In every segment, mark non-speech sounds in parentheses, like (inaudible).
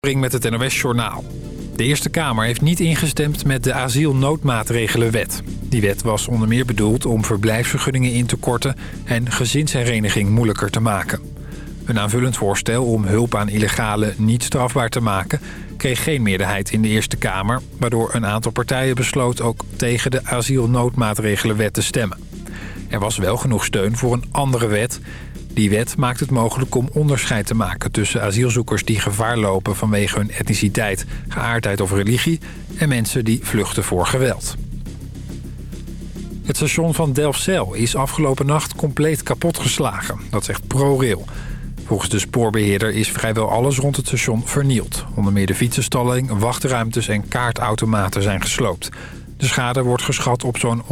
Met het NOS-journaal. De Eerste Kamer heeft niet ingestemd met de asielnoodmaatregelenwet. Die wet was onder meer bedoeld om verblijfsvergunningen in te korten... en gezinshereniging moeilijker te maken. Een aanvullend voorstel om hulp aan illegale niet strafbaar te maken... kreeg geen meerderheid in de Eerste Kamer... waardoor een aantal partijen besloot ook tegen de asielnoodmaatregelenwet te stemmen. Er was wel genoeg steun voor een andere wet... Die wet maakt het mogelijk om onderscheid te maken tussen asielzoekers die gevaar lopen vanwege hun etniciteit, geaardheid of religie en mensen die vluchten voor geweld. Het station van Delfzijl is afgelopen nacht compleet kapotgeslagen. Dat zegt ProRail. Volgens de spoorbeheerder is vrijwel alles rond het station vernield. Onder meer de fietsenstalling, wachtruimtes en kaartautomaten zijn gesloopt. De schade wordt geschat op zo'n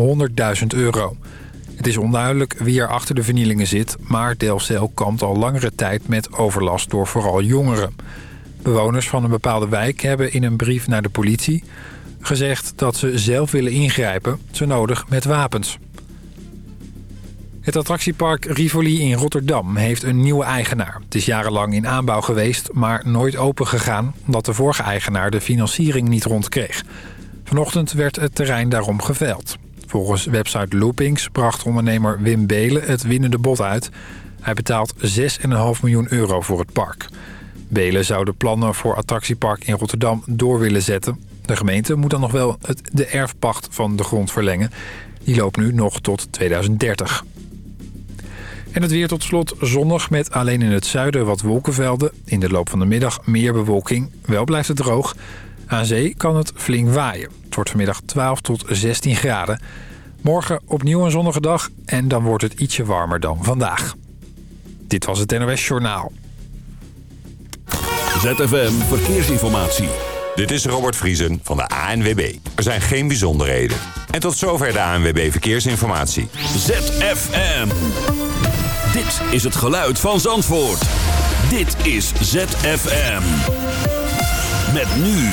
100.000 euro. Het is onduidelijk wie er achter de vernielingen zit... maar Delfzijl kampt al langere tijd met overlast door vooral jongeren. Bewoners van een bepaalde wijk hebben in een brief naar de politie... gezegd dat ze zelf willen ingrijpen, zo nodig met wapens. Het attractiepark Rivoli in Rotterdam heeft een nieuwe eigenaar. Het is jarenlang in aanbouw geweest, maar nooit open gegaan... omdat de vorige eigenaar de financiering niet rondkreeg. Vanochtend werd het terrein daarom geveild. Volgens website Loopings bracht ondernemer Wim Belen het winnende bod uit. Hij betaalt 6,5 miljoen euro voor het park. Belen zou de plannen voor attractiepark in Rotterdam door willen zetten. De gemeente moet dan nog wel het, de erfpacht van de grond verlengen. Die loopt nu nog tot 2030. En het weer tot slot zonnig met alleen in het zuiden wat wolkenvelden. In de loop van de middag meer bewolking. Wel blijft het droog. Aan zee kan het flink waaien. Het wordt vanmiddag 12 tot 16 graden. Morgen opnieuw een zonnige dag en dan wordt het ietsje warmer dan vandaag. Dit was het NOS Journaal. ZFM Verkeersinformatie. Dit is Robert Vriesen van de ANWB. Er zijn geen bijzonderheden. En tot zover de ANWB Verkeersinformatie. ZFM. Dit is het geluid van Zandvoort. Dit is ZFM. Met nu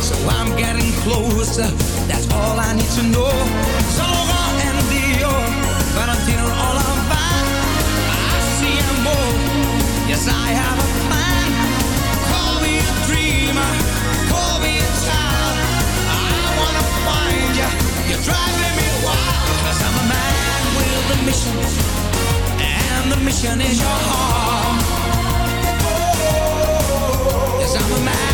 So I'm getting closer, that's all I need to know. Zara and Dior, Valentino all on fire. I see them more. yes I have a plan. Call me a dreamer, call me a child. I wanna find you, you're driving me wild. Cause I'm a man with a mission, and the mission is your heart. Oh, yes, I'm a man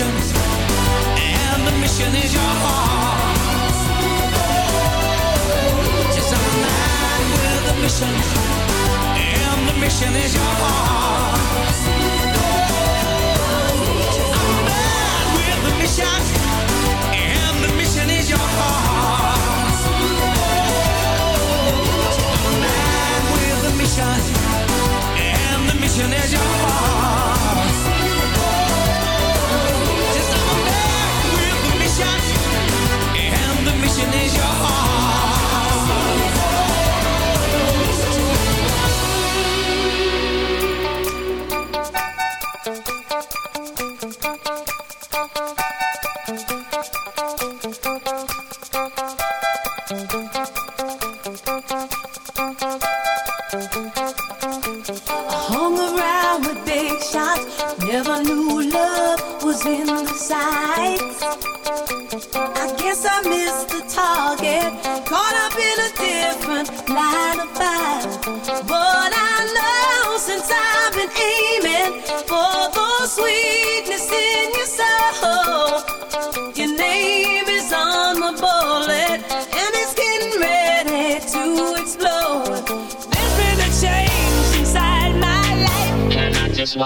missions, and the mission is your heart. Just a man with a mission. and the mission is your heart. I'm mad with a mission, and the mission is your heart. I'm mad with a mission, and the mission is your heart.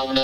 bla.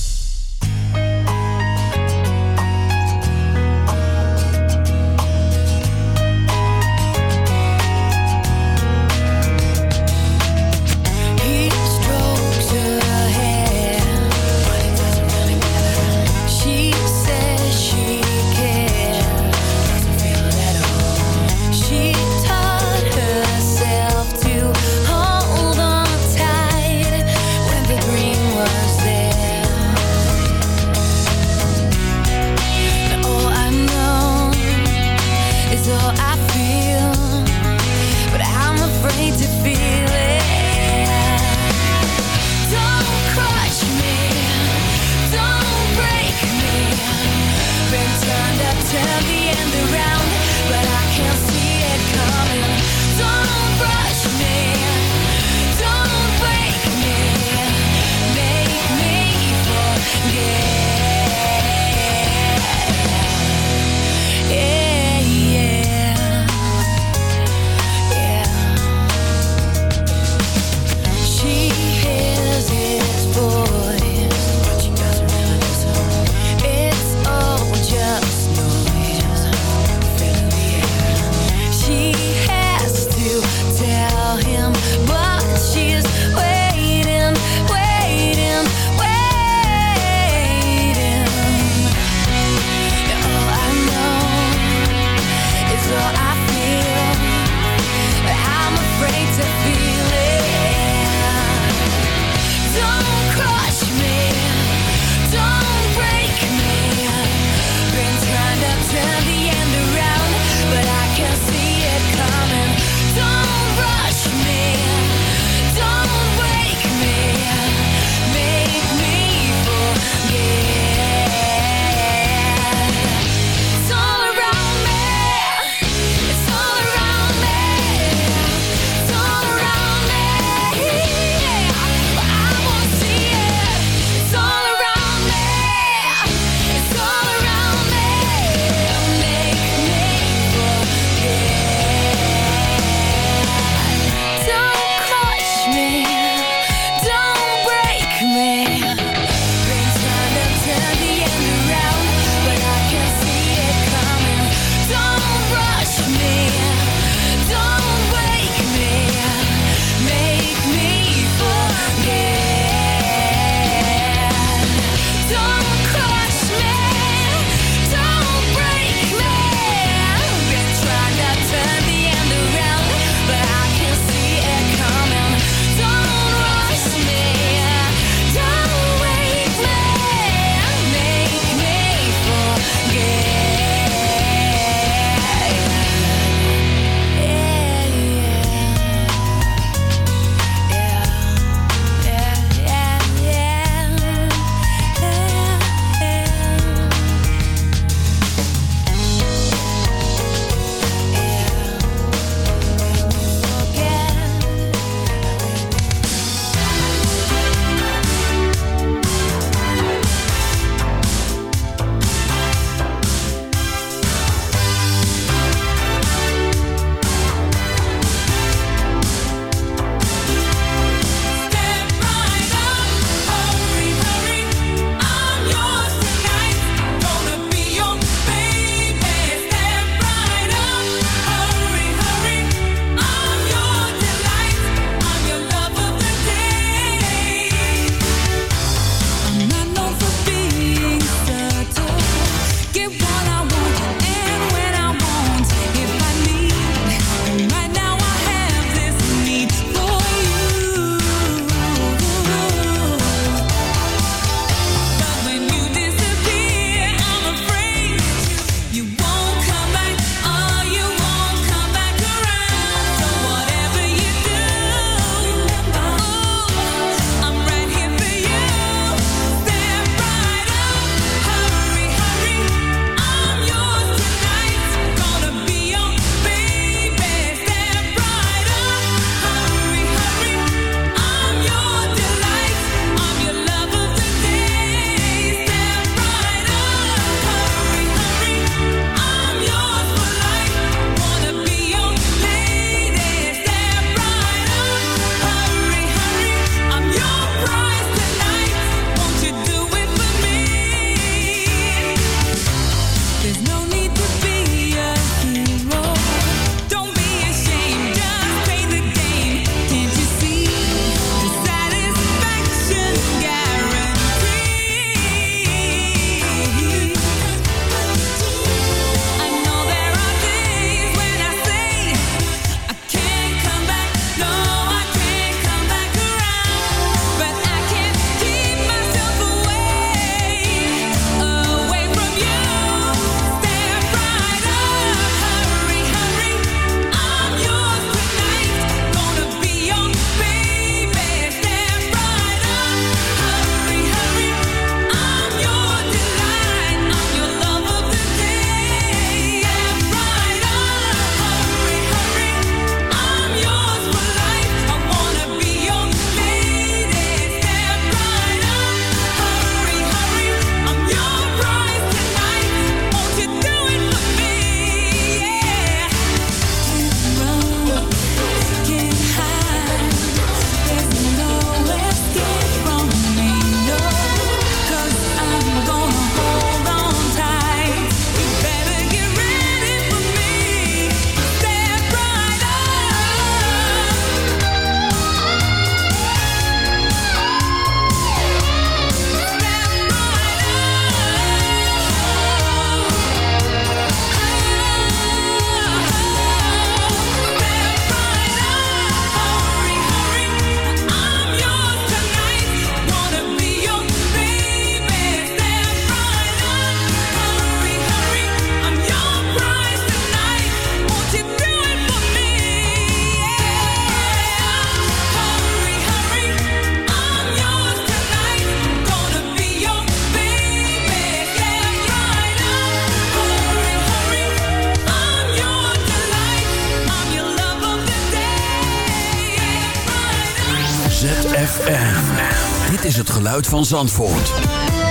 geluid van Zandvoort.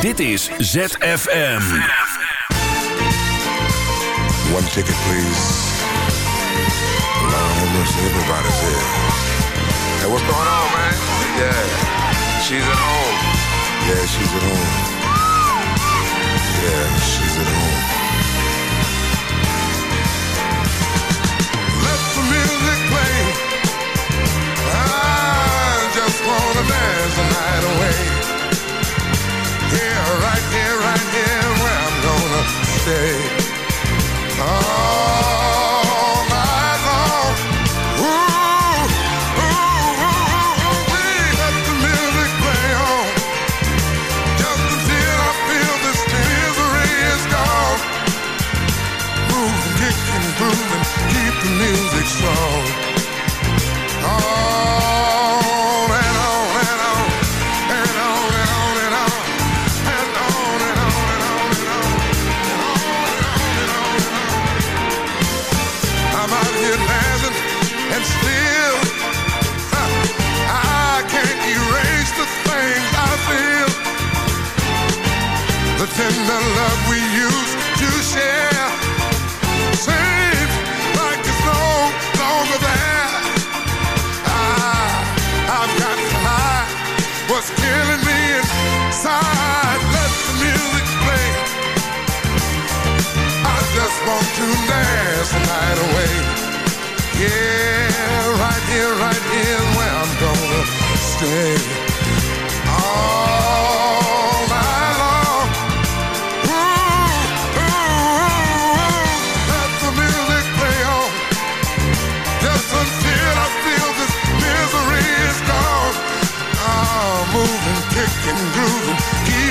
Dit is ZFM. One ticket, please. Lord have everybody's here. Hey, what's going on, man? Yeah, she's at home. Yeah, she's at home. Yeah, she's at home. Let the music play. I just wanna dance the night away. here, right here, right here where I'm gonna stay. Oh. side, let the music play. I just want to dance the night away. Yeah, right here, right here, where I'm gonna stay.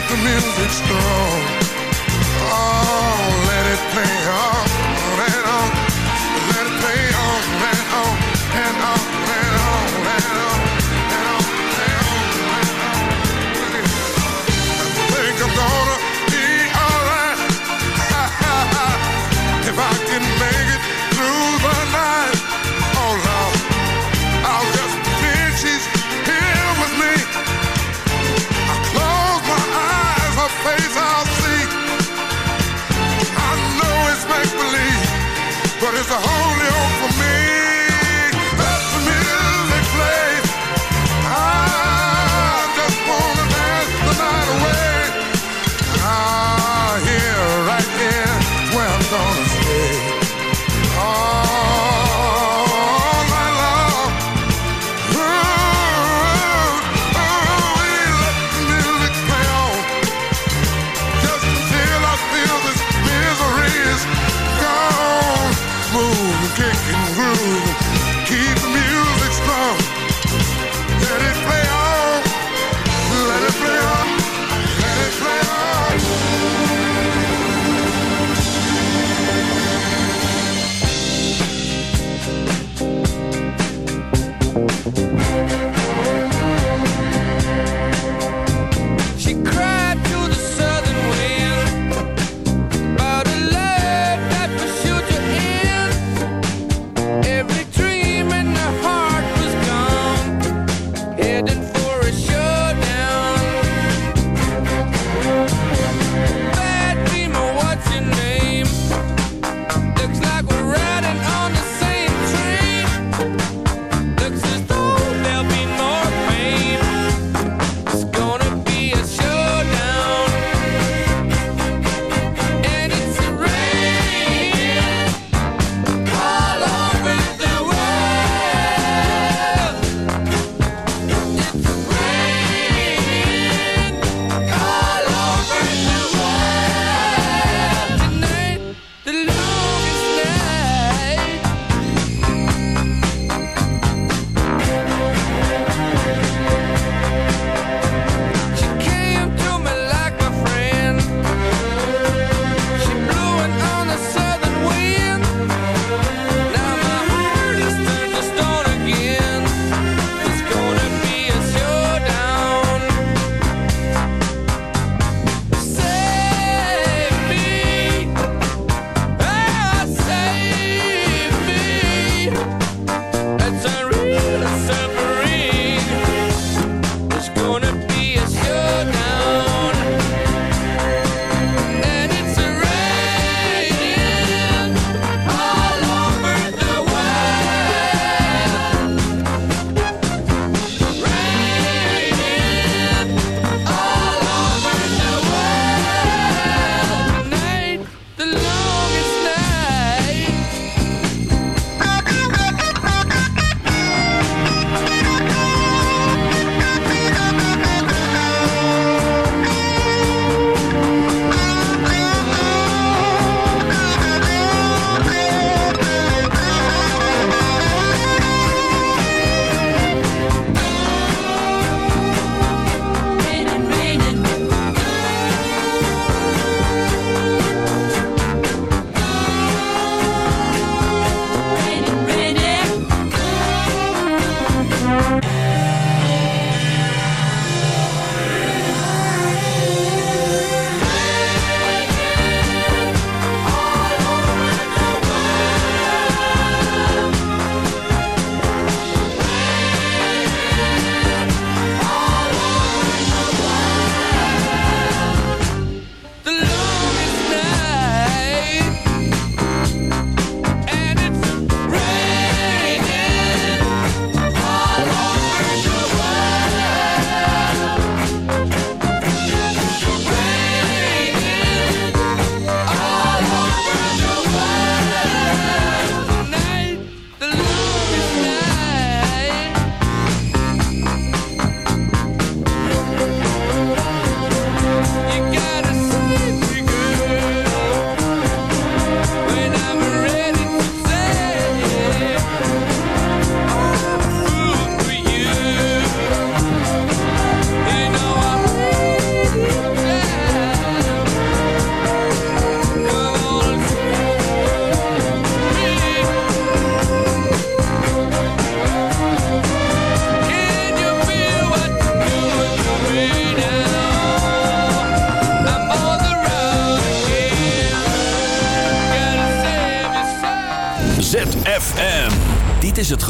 the music strong. Oh, let it play on.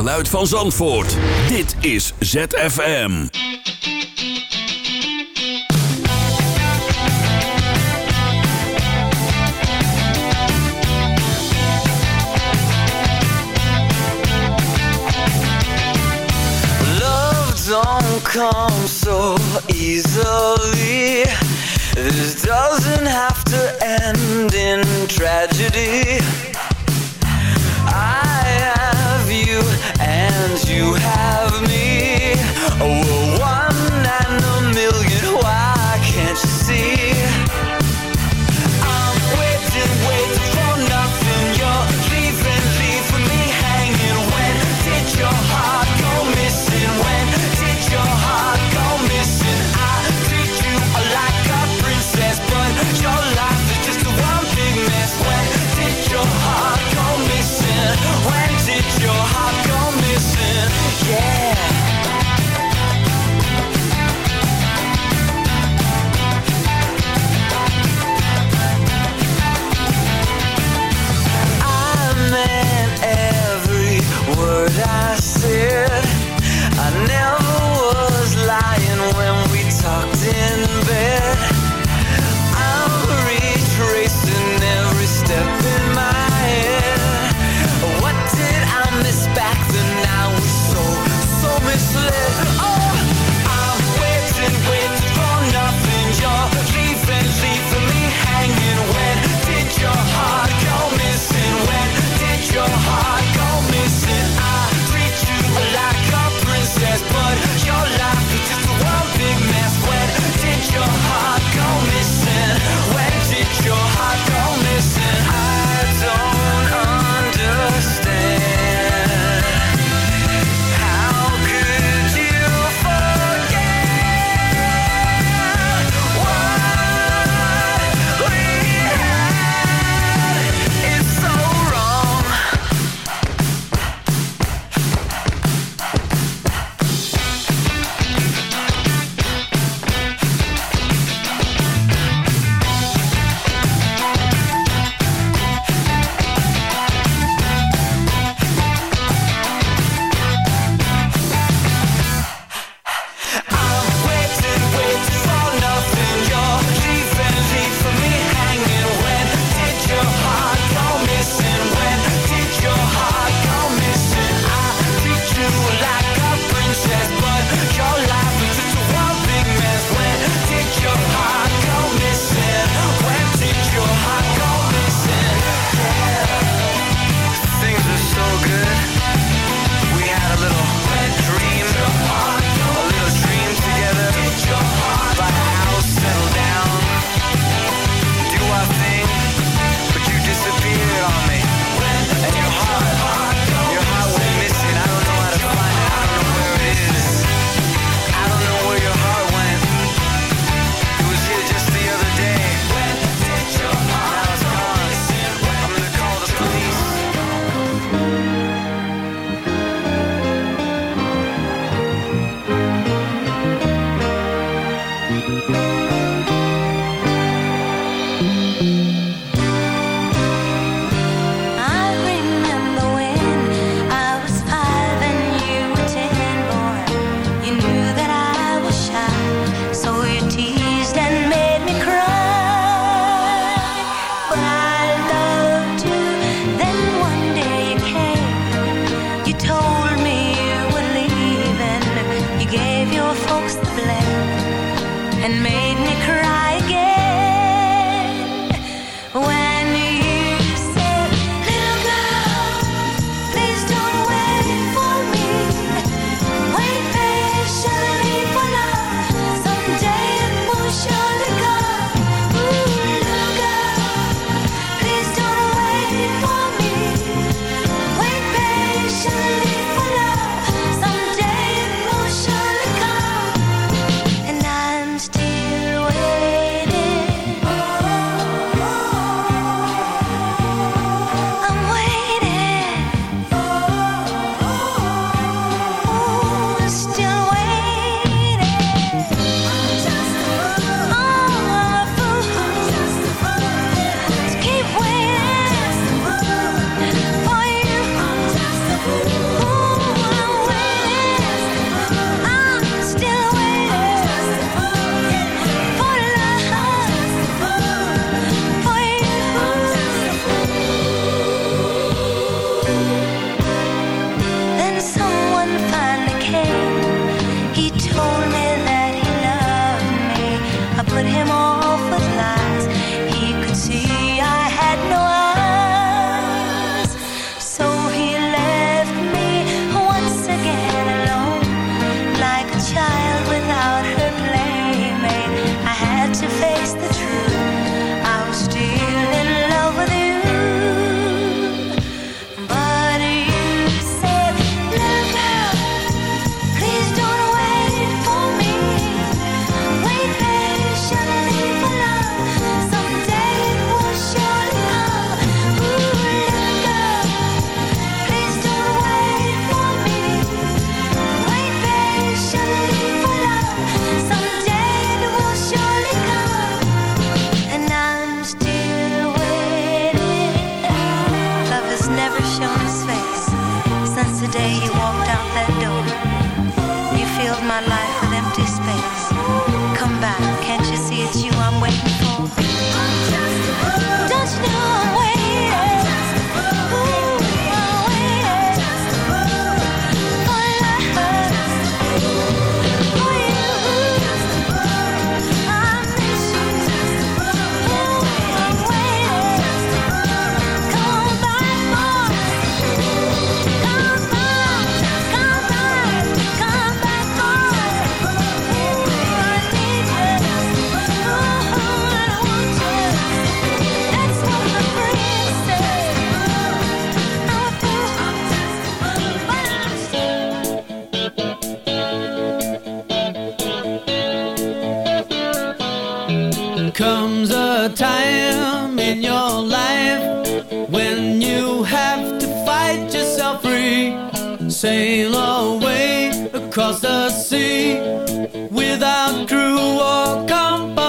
geluid van Zandvoort. Dit is ZFM. Love don't come so easily. This doesn't have to end in tragedy. and you have me. Oh, comes a time in your life when you have to fight yourself free, sail away across the sea without crew or company.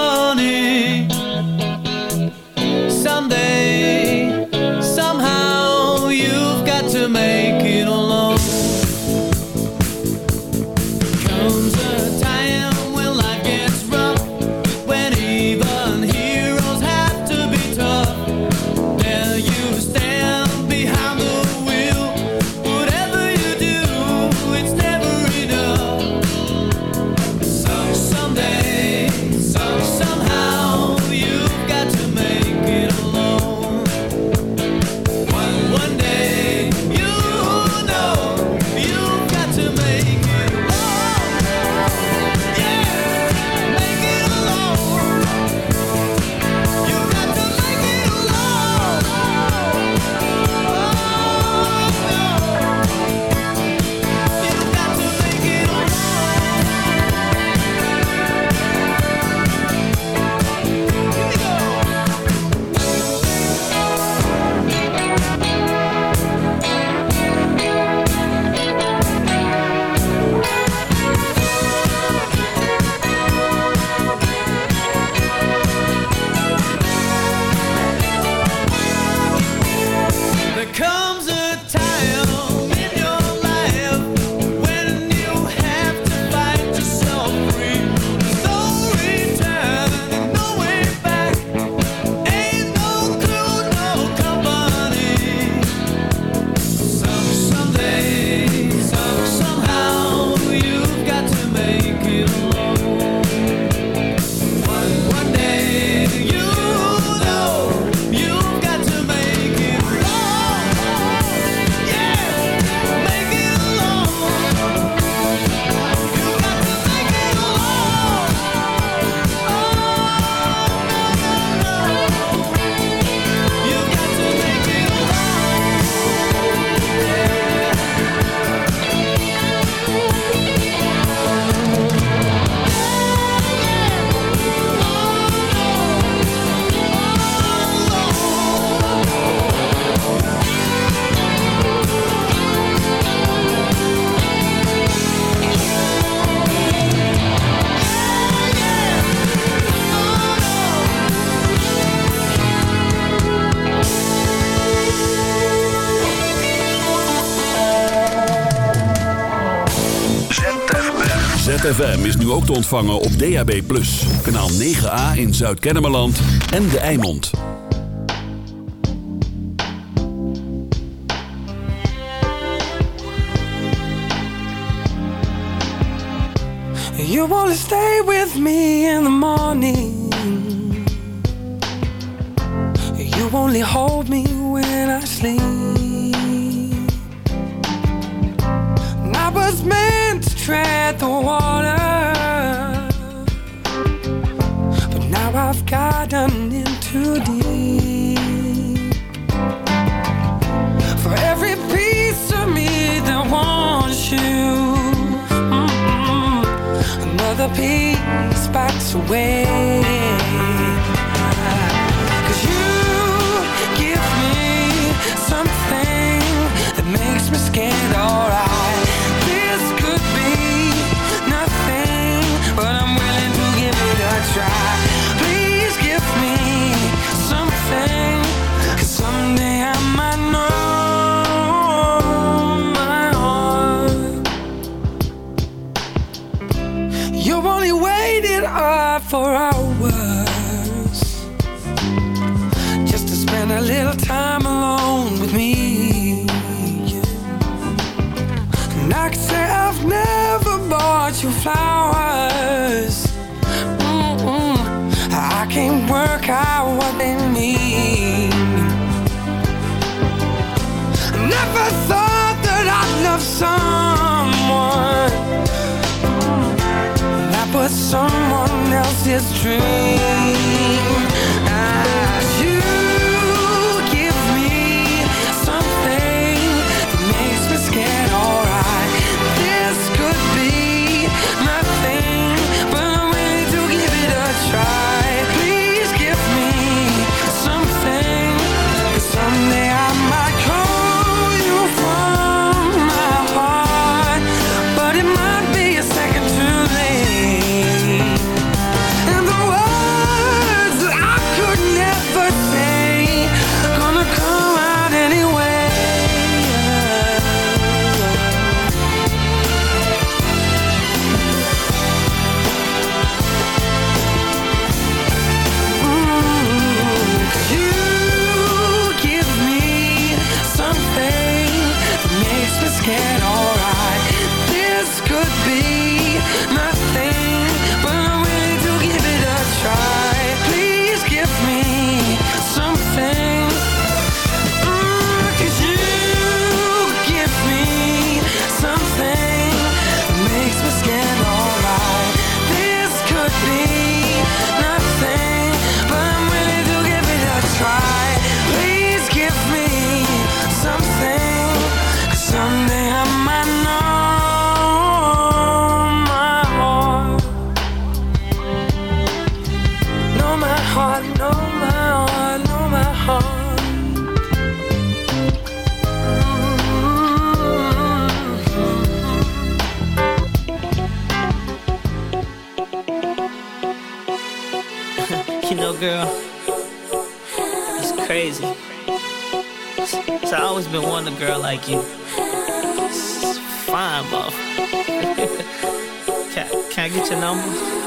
ZFM is nu ook te ontvangen op DAB+. Kanaal 9A in Zuid-Kennemerland en De Eimond. You wanna stay with me in the morning You only hold away. this dream. like you. Fine, bro. (laughs) can, can I get your number?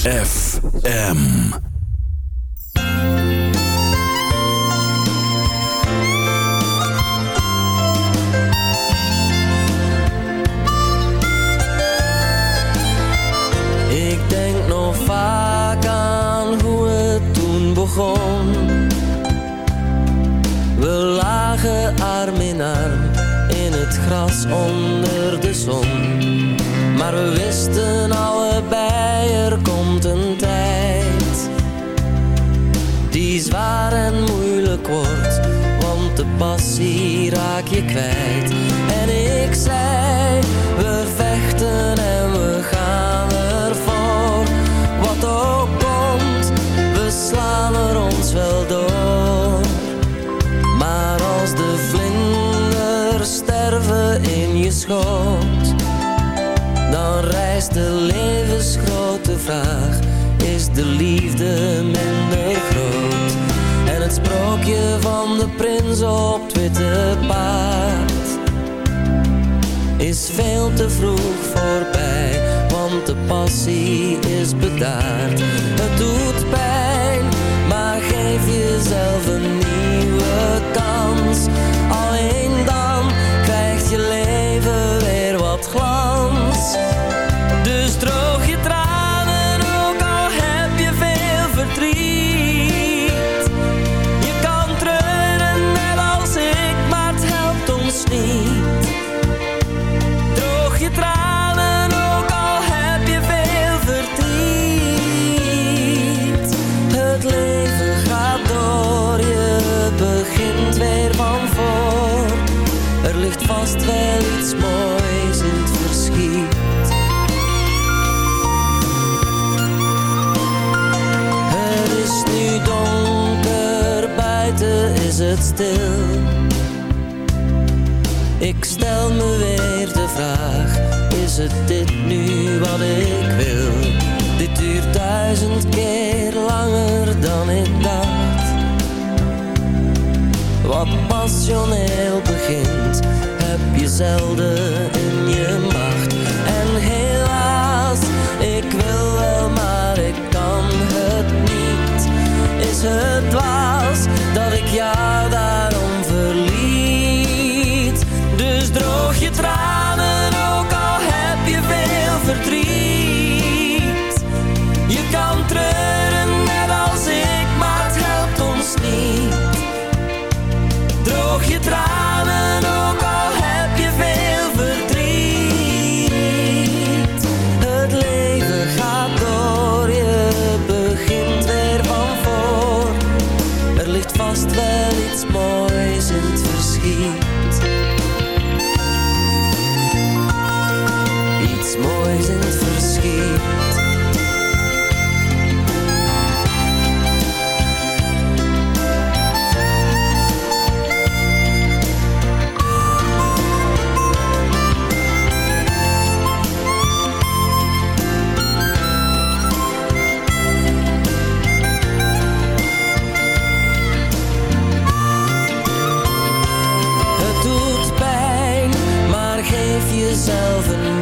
ZFM. myself and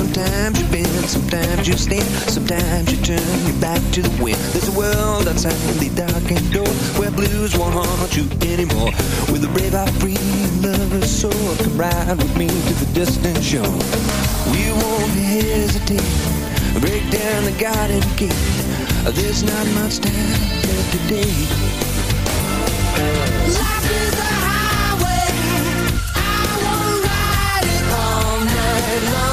Sometimes you bend, sometimes you stand, sometimes you turn your back to the wind. There's a world outside the darkened door where blues won't haunt you anymore. With a brave, heart, free, and lover's soul, come ride with me to the distant shore. We won't hesitate, break down the garden gate. There's not much time left today. Life is a highway. I won't ride it all night long.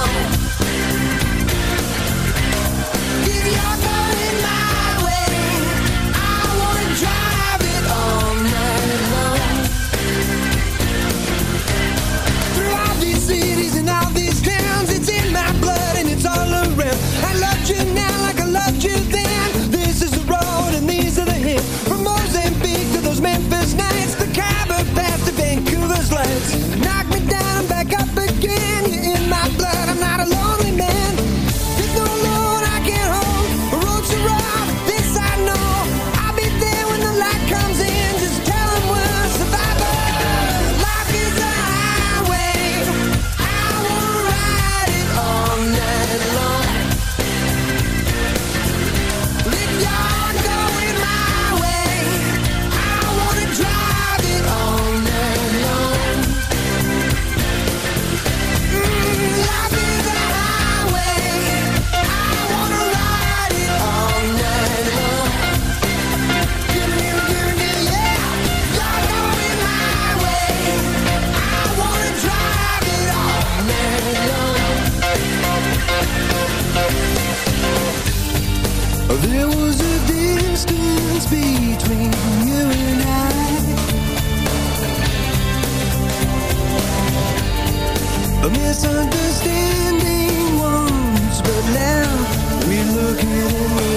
A misunderstanding once, but now we look at it.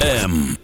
M.